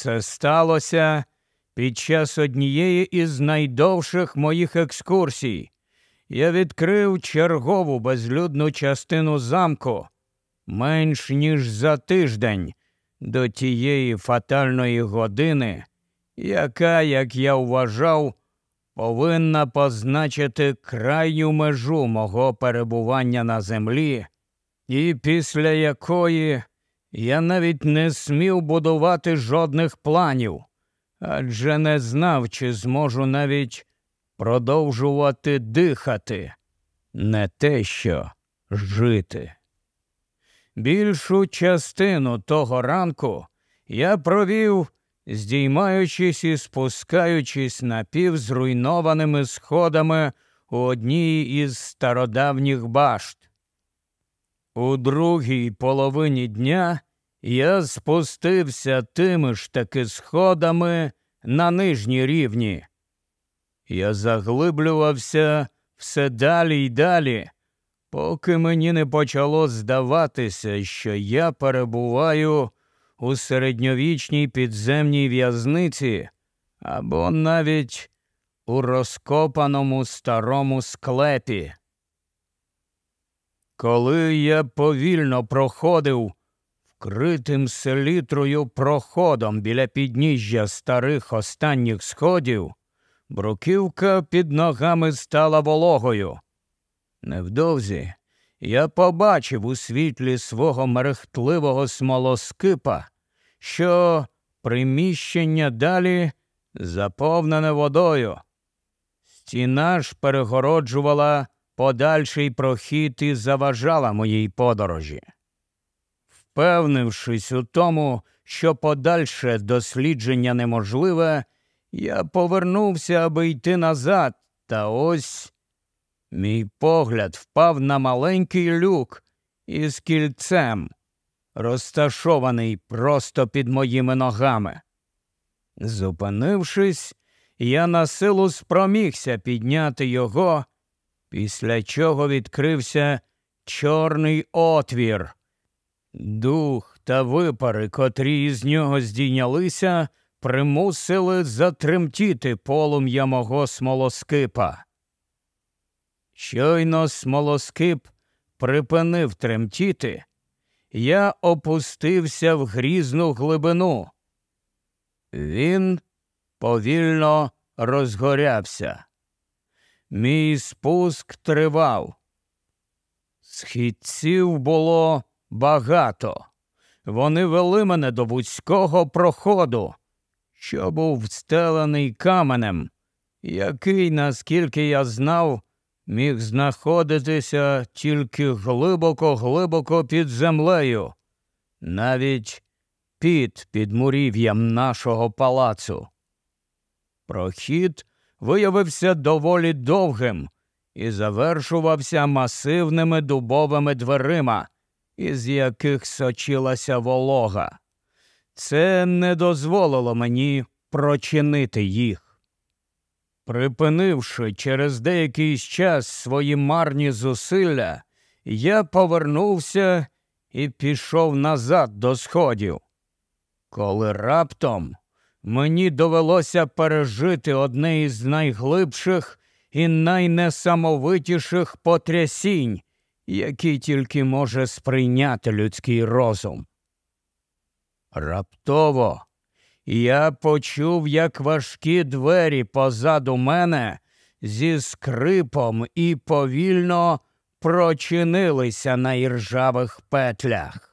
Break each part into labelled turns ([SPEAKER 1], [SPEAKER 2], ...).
[SPEAKER 1] Це сталося під час однієї із найдовших моїх екскурсій. Я відкрив чергову безлюдну частину замку менш ніж за тиждень до тієї фатальної години, яка, як я вважав, повинна позначити крайню межу мого перебування на землі, і після якої я навіть не смів будувати жодних планів, адже не знав, чи зможу навіть продовжувати дихати, не те що жити. Більшу частину того ранку я провів, здіймаючись і спускаючись напівзруйнованими сходами у одній із стародавніх башт. У другій половині дня я спустився тими ж таки сходами на нижні рівні. Я заглиблювався все далі й далі, поки мені не почало здаватися, що я перебуваю у середньовічній підземній в'язниці або навіть у розкопаному старому склепі. Коли я повільно проходив вкритим селітрою проходом біля підніжжя старих останніх сходів, бруківка під ногами стала вологою. Невдовзі я побачив у світлі свого мерехтливого смолоскипа, що приміщення далі заповнене водою. Стіна ж перегороджувала подальший прохід і заважала моїй подорожі. Впевнившись у тому, що подальше дослідження неможливе, я повернувся, аби йти назад, та ось мій погляд впав на маленький люк із кільцем, розташований просто під моїми ногами. Зупинившись, я на силу спромігся підняти його, після чого відкрився чорний отвір. Дух та випари, котрі із нього здійнялися, примусили затремтіти полум'я мого смолоскипа. Щойно смолоскип припинив тремтіти, я опустився в грізну глибину. Він повільно розгорявся. Мій спуск тривав. Східців було багато. Вони вели мене до вузького проходу, що був встелений каменем, який, наскільки я знав, міг знаходитися тільки глибоко глибоко під землею, навіть під підмурів'ям нашого палацу. Прохід виявився доволі довгим і завершувався масивними дубовими дверима, із яких сочилася волога. Це не дозволило мені прочинити їх. Припинивши через деякий час свої марні зусилля, я повернувся і пішов назад до сходів. Коли раптом мені довелося пережити одне із найглибших і найнесамовитіших потрясінь, які тільки може сприйняти людський розум. Раптово я почув, як важкі двері позаду мене зі скрипом і повільно прочинилися на іржавих петлях.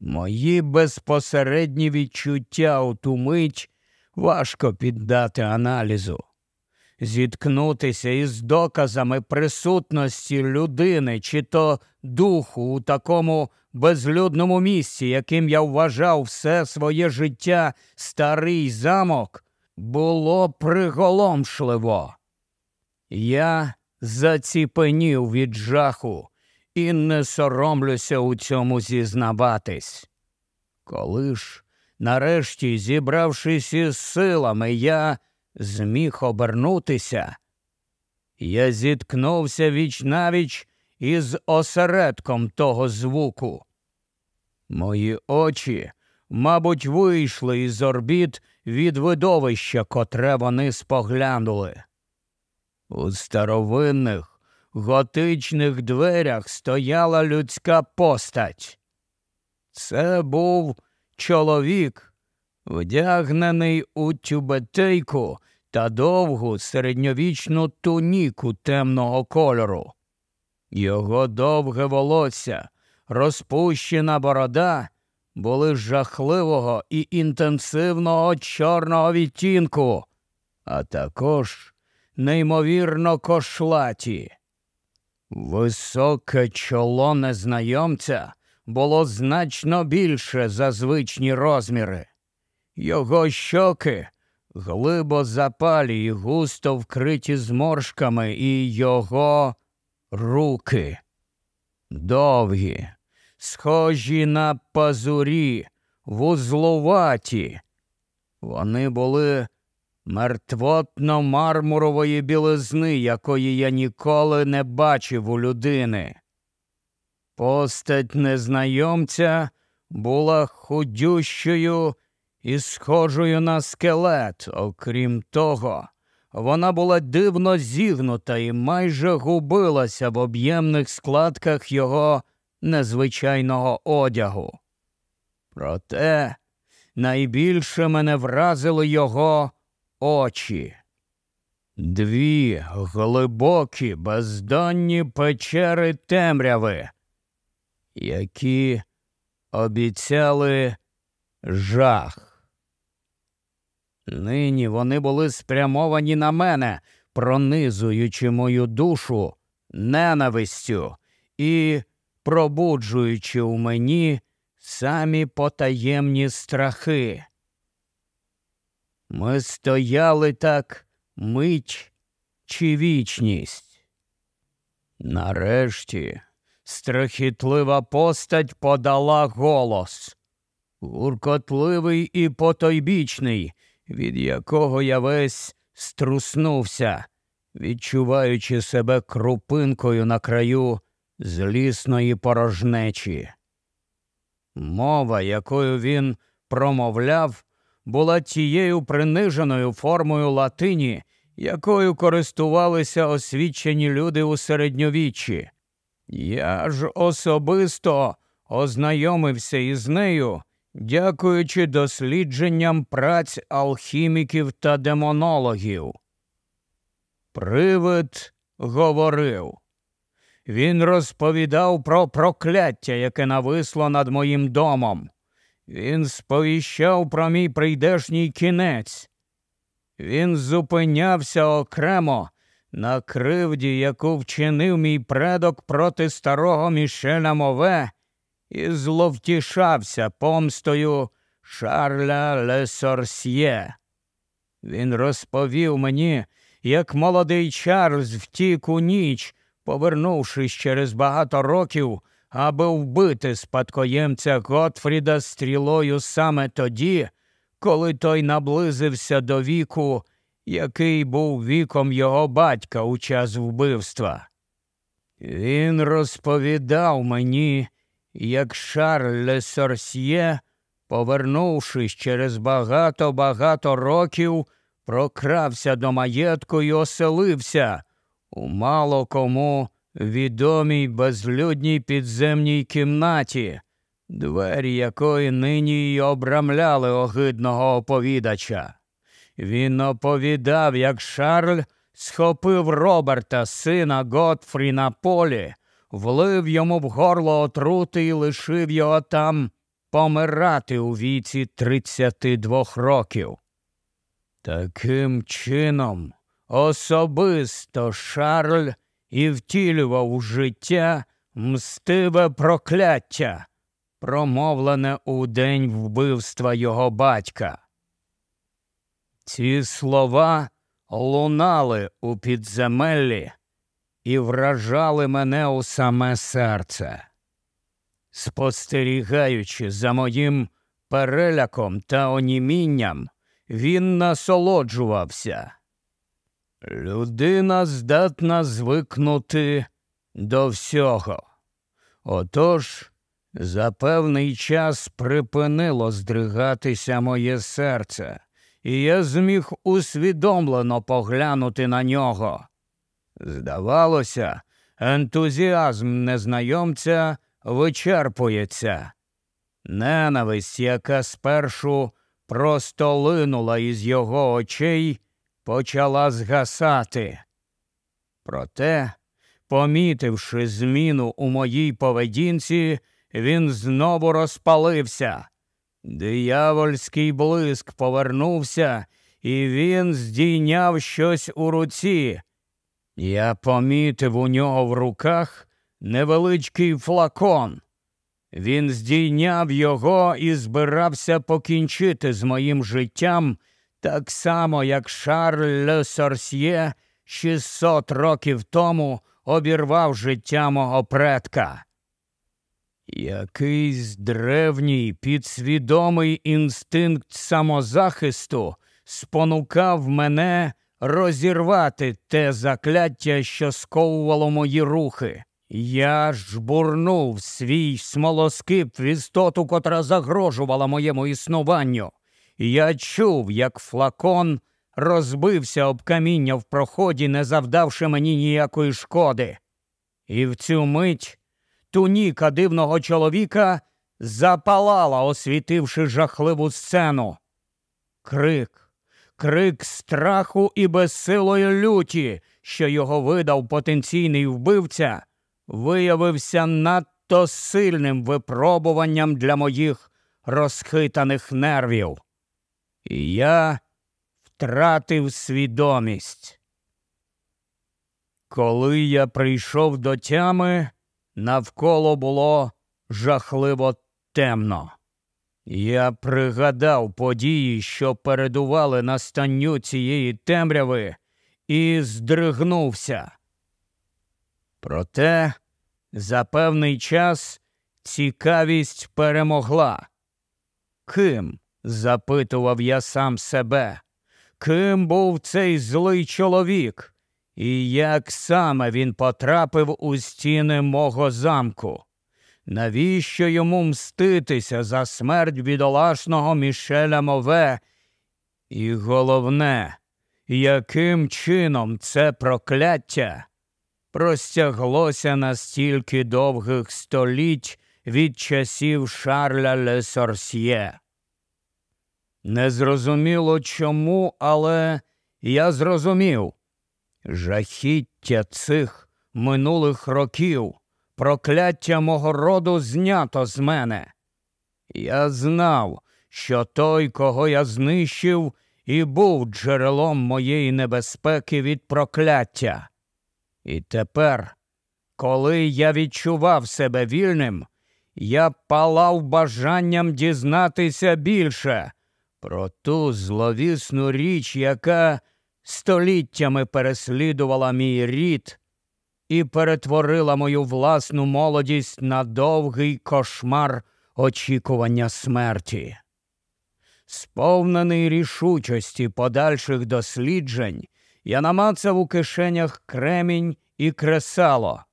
[SPEAKER 1] Мої безпосередні відчуття у ту мить важко піддати аналізу зіткнутися із доказами присутності людини чи то духу у такому безлюдному місці, яким я вважав все своє життя старий замок, було приголомшливо. Я заціпенів від жаху і не соромлюся у цьому зізнаватись. Коли ж, нарешті, зібравшись із силами, я зміг обернутися, я зіткнувся віч навіч із осередком того звуку. Мої очі мабуть, вийшли із орбіт від видовища, котре вони споглянули. У старовинних готичних дверях стояла людська постать. Це був чоловік, вдягнений у тюбетейку та довгу середньовічну туніку темного кольору. Його довге волосся, розпущена борода були жахливого і інтенсивного чорного відтінку, а також неймовірно кошлаті. Високе чоло незнайомця було значно більше за звичні розміри. Його щоки глибо запалі і густо вкриті зморшками, і його руки довгі, схожі на пазурі, вузлуваті. Вони були мертвотно мармурової білизни, якої я ніколи не бачив у людини. Постать незнайомця була худющою і схожою на скелет. Окрім того, вона була дивно зігнута і майже губилася в об'ємних складках його незвичайного одягу. Проте найбільше мене вразили його очі. Дві глибокі, бездонні печери темряви, які обіцяли жах. Нині вони були спрямовані на мене, пронизуючи мою душу ненавистю і пробуджуючи у мені самі потаємні страхи. Ми стояли так мить чи вічність. Нарешті страхітлива постать подала голос, гуркотливий і потойбічний, від якого я весь струснувся, відчуваючи себе крупинкою на краю злісної порожнечі. Мова, якою він промовляв, була тією приниженою формою латині, якою користувалися освічені люди у середньовіччі. Я ж особисто ознайомився із нею, дякуючи дослідженням праць алхіміків та демонологів. Привид говорив. Він розповідав про прокляття, яке нависло над моїм домом. Він сповіщав про мій прийдешній кінець. Він зупинявся окремо на кривді, яку вчинив мій предок проти старого Мішеля Мове, і зловтішався помстою Шарля Лесорсьє. Він розповів мені, як молодий Чарльз втік у ніч, повернувшись через багато років аби вбити спадкоємця Готфріда стрілою саме тоді, коли той наблизився до віку, який був віком його батька у час вбивства. Він розповідав мені, як Шарль Сорсьє, повернувшись через багато багато років, прокрався до маєтку і оселився у мало кому відомій безлюдній підземній кімнаті, двері якої нині й обрамляли огидного оповідача. Він оповідав, як Шарль схопив Роберта, сина Готфрі, на полі, влив йому в горло отрути і лишив його там помирати у віці 32 років. Таким чином, особисто Шарль і втілював у життя мстиве прокляття, промовлене у день вбивства його батька. Ці слова лунали у підземеллі і вражали мене у саме серце. Спостерігаючи за моїм переляком та онімінням, він насолоджувався. Людина здатна звикнути до всього. Отож За певний час припинило здригатися моє серце, і я зміг усвідомлено поглянути на нього. Здавалося, ентузіазм незнайомця вичерпується. Ненависть, яка спершу просто линула із його очей, почала згасати. Проте, помітивши зміну у моїй поведінці, він знову розпалився. Диявольський блиск повернувся, і він здійняв щось у руці. Я помітив у нього в руках невеличкий флакон. Він здійняв його і збирався покінчити з моїм життям так само, як Шарль Ле Сорсьє 600 років тому обірвав життя мого предка. Якийсь древній підсвідомий інстинкт самозахисту спонукав мене розірвати те закляття, що сковувало мої рухи. Я жбурнув свій смолоскип в істоту, котра загрожувала моєму існуванню. Я чув, як флакон розбився об каміння в проході, не завдавши мені ніякої шкоди. І в цю мить туніка дивного чоловіка запалала, освітивши жахливу сцену. Крик, крик страху і безсилої люті, що його видав потенційний вбивця, виявився надто сильним випробуванням для моїх розхитаних нервів. І я втратив свідомість. Коли я прийшов до тями, навколо було жахливо темно. Я пригадав події, що передували настанню цієї темряви, і здригнувся. Проте за певний час цікавість перемогла. Ким? Запитував я сам себе, ким був цей злий чоловік, і як саме він потрапив у стіни мого замку? Навіщо йому мститися за смерть бідолашного Мішеля Мове? І головне, яким чином це прокляття простяглося на стільки довгих століть від часів Шарля Лесорсьє? Незрозуміло чому, але я зрозумів жахіття цих минулих років, прокляття мого роду знято з мене. Я знав, що той, кого я знищив, і був джерелом моєї небезпеки від прокляття. І тепер, коли я відчував себе вільним, я палав бажанням дізнатися більше про ту зловісну річ, яка століттями переслідувала мій рід і перетворила мою власну молодість на довгий кошмар очікування смерті. Сповнений рішучості подальших досліджень, я намацав у кишенях кремінь і кресало.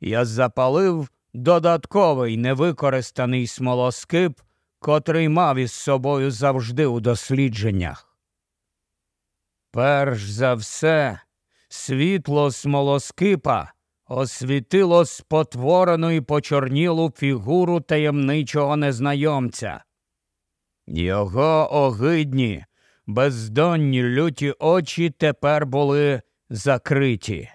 [SPEAKER 1] Я запалив додатковий невикористаний смолоскип котрий мав із собою завжди у дослідженнях. Перш за все, світло смолоскипа освітило спотворену і почорнілу фігуру таємничого незнайомця. Його огидні, бездонні люті очі тепер були закриті.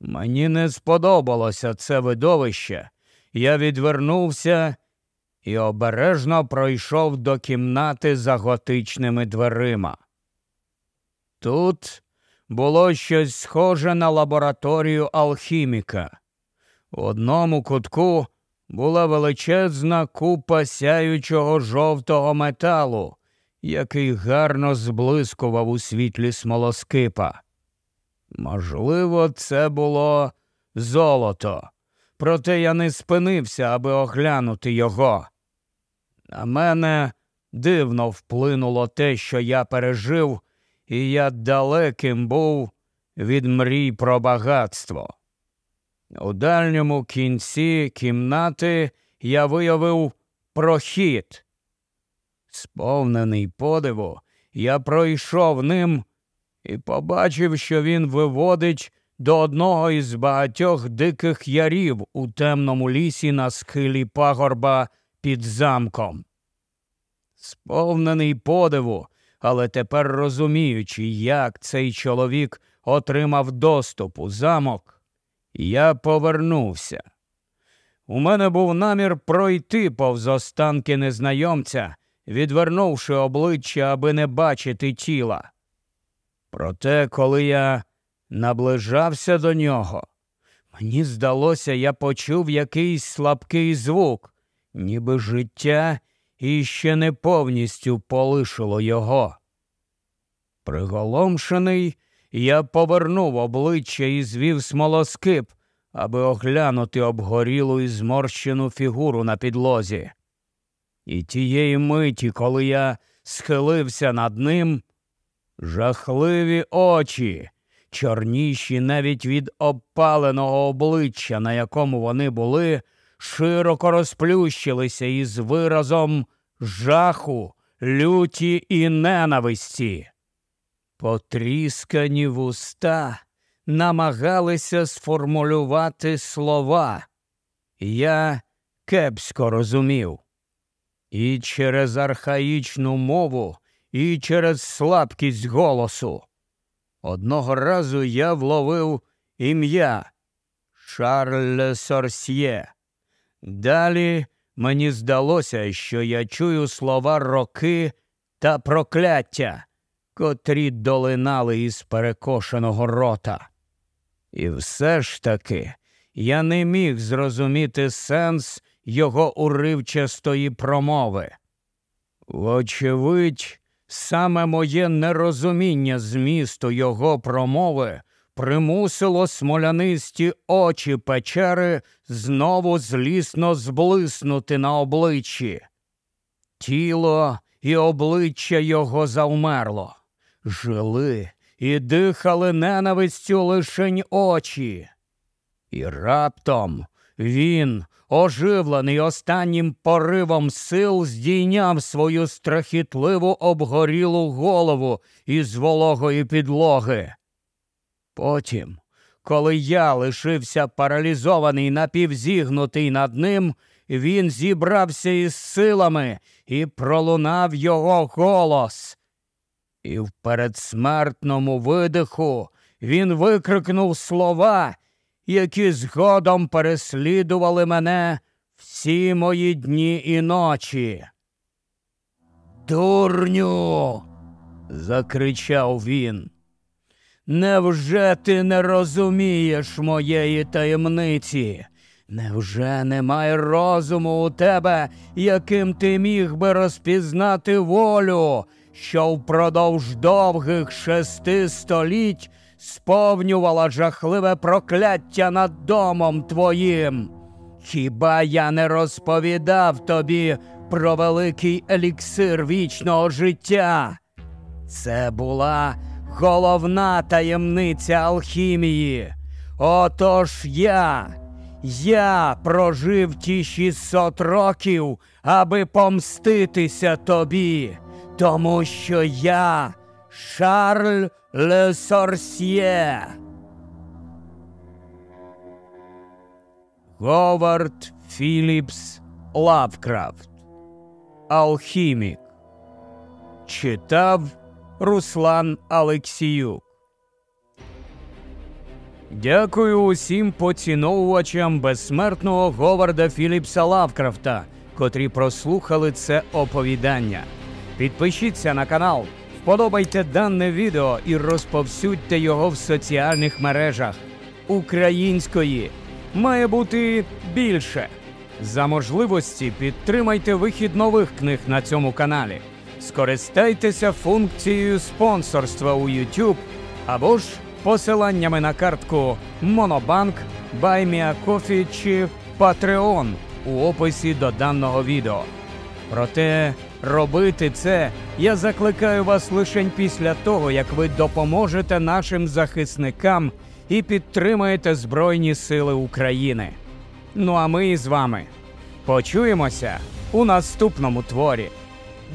[SPEAKER 1] Мені не сподобалося це видовище. Я відвернувся і обережно пройшов до кімнати за готичними дверима. Тут було щось схоже на лабораторію алхіміка. У одному кутку була величезна купа сяючого жовтого металу, який гарно зблискував у світлі смолоскипа. Можливо, це було золото, проте я не спинився, аби оглянути його. На мене дивно вплинуло те, що я пережив, і я далеким був від мрій про багатство. У дальньому кінці кімнати я виявив прохід. Сповнений подиву, я пройшов ним і побачив, що він виводить до одного із багатьох диких ярів у темному лісі на схилі пагорба під замком. Сповнений подиву, але тепер розуміючи, як цей чоловік отримав доступ у замок, я повернувся. У мене був намір пройти повз останки незнайомця, відвернувши обличчя, аби не бачити тіла. Проте, коли я наближався до нього, мені здалося, я почув якийсь слабкий звук, ніби життя іще не повністю полишило його. Приголомшений, я повернув обличчя і звів смолоскип, аби оглянути обгорілу і зморщену фігуру на підлозі. І тієї миті, коли я схилився над ним, жахливі очі, чорніші навіть від обпаленого обличчя, на якому вони були, широко розплющилися із виразом жаху, люті і ненависті. Потріскані вуста намагалися сформулювати слова. Я кепсько розумів. І через архаїчну мову, і через слабкість голосу. Одного разу я вловив ім'я Шарль Сорсьє. Далі мені здалося, що я чую слова роки та прокляття, котрі долинали із перекошеного рота. І все ж таки я не міг зрозуміти сенс його уривчастої промови. Вочевидь, саме моє нерозуміння змісту його промови примусило смолянисті очі печери знову злісно зблиснути на обличчі. Тіло і обличчя його завмерло, жили і дихали ненавистю лишень очі. І раптом він, оживлений останнім поривом сил, здійняв свою страхітливу обгорілу голову із вологої підлоги. Потім, коли я лишився паралізований напівзігнутий над ним, він зібрався із силами і пролунав його голос. І в передсмертному видиху він викрикнув слова, які згодом переслідували мене всі мої дні і ночі. Дурню. закричав він. Невже ти не розумієш моєї таємниці? Невже немає розуму у тебе, яким ти міг би розпізнати волю, що впродовж довгих шести століть сповнювала жахливе прокляття над домом твоїм? Хіба я не розповідав тобі про великий еліксир вічного життя? Це була головна таємниця алхімії. Отож я, я прожив ті 600 років, аби помститися тобі, тому що я Шарль Ле. Говард Філіпс Лавкрафт. Алхімік. Читав Руслан Алексіюк. Дякую усім поціновувачам безсмертного Говарда Філіпса Лавкрафта, котрі прослухали це оповідання. Підпишіться на канал, вподобайте дане відео і розповсюдьте його в соціальних мережах. Української має бути більше. За можливості підтримайте вихід нових книг на цьому каналі. Скористайтеся функцією спонсорства у YouTube або ж посиланнями на картку Monobank, BuyMeACoffee чи Patreon у описі до даного відео. Проте робити це я закликаю вас лише після того, як ви допоможете нашим захисникам і підтримаєте Збройні Сили України. Ну а ми з вами Почуємося у наступному творі.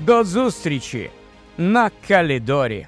[SPEAKER 1] До зустрічі на Калідорі!